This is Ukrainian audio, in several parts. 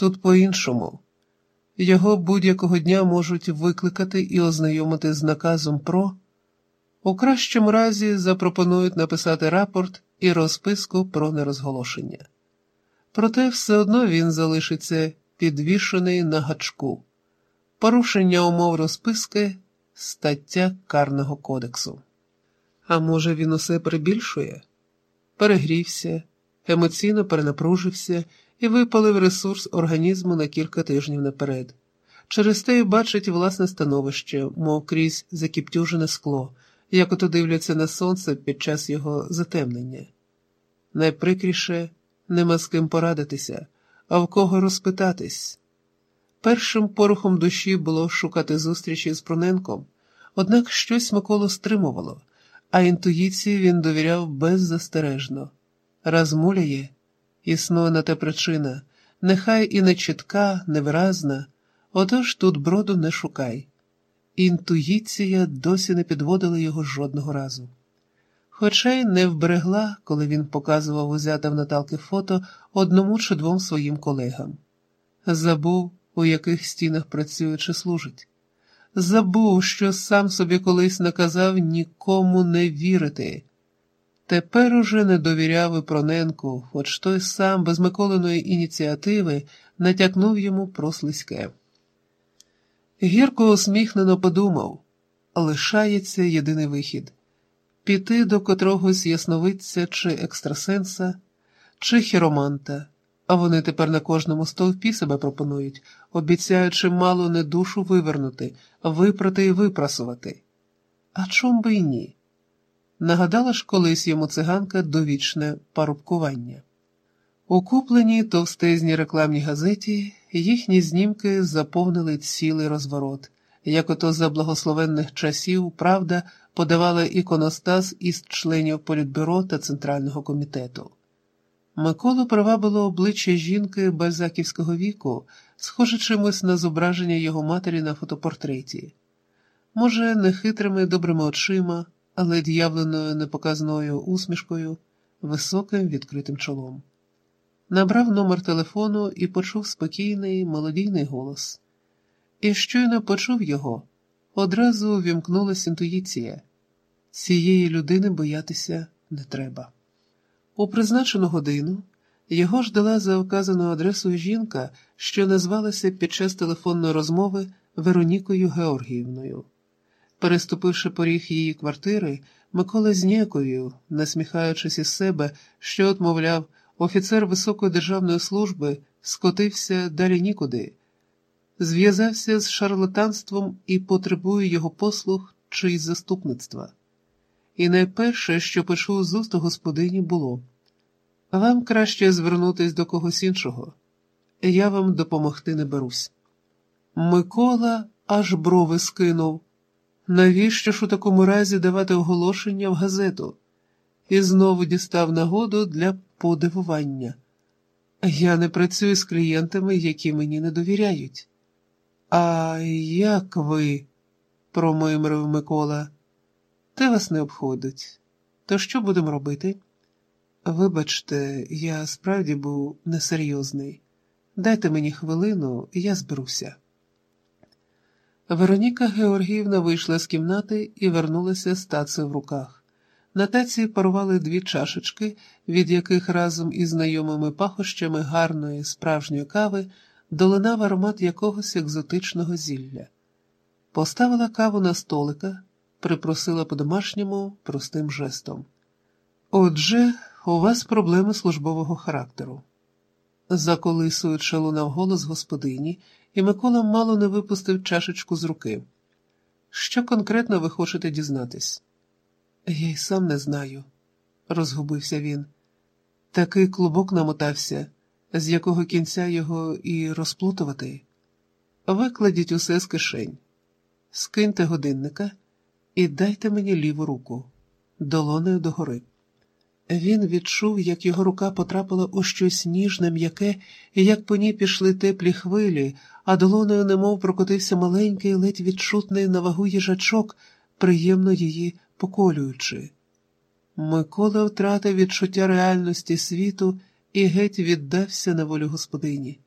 Тут по-іншому. Його будь-якого дня можуть викликати і ознайомити з наказом про. У кращому разі запропонують написати рапорт і розписку про нерозголошення. Проте все одно він залишиться підвішений на гачку, порушення умов розписки, стаття Карного кодексу. А може, він усе перебільшує? Перегрівся, емоційно перенапружився і випалив ресурс організму на кілька тижнів наперед. Через те й бачить власне становище, мов крізь закіптюжене скло, як ото дивляться на сонце під час його затемнення. Найприкріше нема з ким порадитися, а в кого розпитатись. Першим порухом душі було шукати зустрічі з Проненком, однак щось Миколу стримувало, а інтуїції він довіряв беззастережно. Раз муляє, існує на те причина, нехай і не чітка, невиразна, отож тут броду не шукай. Інтуїція досі не підводила його жодного разу. Хоча й не вберегла, коли він показував узяте в Наталки фото одному чи двом своїм колегам. Забув, у яких стінах працює чи служить. Забув, що сам собі колись наказав нікому не вірити. Тепер уже не довіряв і Проненку, хоч той сам без Миколиної ініціативи натякнув йому про слизьке. Гірко усміхнено подумав лишається єдиний вихід піти до котрогось ясновидця чи екстрасенса, чи хіроманта, а вони тепер на кожному стовпі себе пропонують, обіцяючи мало не душу вивернути, випрати і випрасувати. А чом би й ні? Нагадала ж колись йому циганка довічне парубкування. У купленій товстезній рекламній газеті їхні знімки заповнили цілий розворот, як ото за благословенних часів правда подавала іконостас із членів Політбюро та Центрального комітету. Миколу привабило обличчя жінки бальзаківського віку, схоже чимось на зображення його матері на фотопортреті. Може, не хитрими добрими очима, але д'явленою непоказною усмішкою, високим відкритим чолом. Набрав номер телефону і почув спокійний, мелодійний голос. І щойно почув його, одразу вімкнулася інтуїція. Цієї людини боятися не треба. У призначену годину його ждала за вказаною адресою жінка, що назвалася під час телефонної розмови Веронікою Георгіївною. Переступивши поріг її квартири, Микола зніяковів, насміхаючись із себе, що от, мовляв, офіцер високої державної служби скотився далі нікуди, зв'язався з шарлатанством і потребує його послуг чи із заступництва. І найперше, що почув з уст господині, було вам краще звернутись до когось іншого, я вам допомогти не берусь. Микола аж брови скинув. Навіщо ж у такому разі давати оголошення в газету? І знову дістав нагоду для подивування. Я не працюю з клієнтами, які мені не довіряють. А як ви? промимрив Микола. Те вас не обходить. То що будемо робити? Вибачте, я справді був несерйозний. Дайте мені хвилину, я зберуся. Вероніка Георгіївна вийшла з кімнати і вернулася з тацею в руках. На таці парували дві чашечки, від яких разом із знайомими пахощами гарної справжньої кави долинав аромат якогось екзотичного зілля. Поставила каву на столика, припросила по-домашньому простим жестом. Отже, у вас проблеми службового характеру. Заколисуючи лунав голос господині, і Микола мало не випустив чашечку з руки. Що конкретно ви хочете дізнатись? Я й сам не знаю, розгубився він. Такий клубок намотався, з якого кінця його і розплутувати. Викладіть усе з кишень, скиньте годинника і дайте мені ліву руку, долонею догори. Він відчув, як його рука потрапила у щось ніжне, м'яке, і як по ній пішли теплі хвилі, а долоною немов прокотився маленький, ледь відчутний на вагу їжачок, приємно її поколюючи. Микола втратив відчуття реальності світу і геть віддався на волю господині.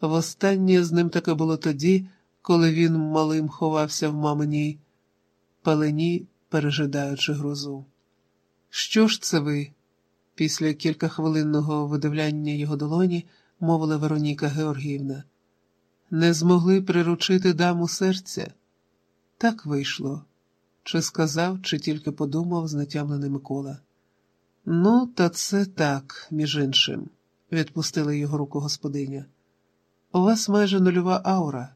Востаннє з ним таке було тоді, коли він малим ховався в маминій палені, пережидаючи грозу. Що ж це ви? Після кількахвилинного видивляння його долоні мовила Вероніка Георгіївна. Не змогли приручити даму серця? Так вийшло. Чи сказав, чи тільки подумав знатямлений Микола. Ну, та це так, між іншим, відпустила його руку господиня. У вас майже нульова аура.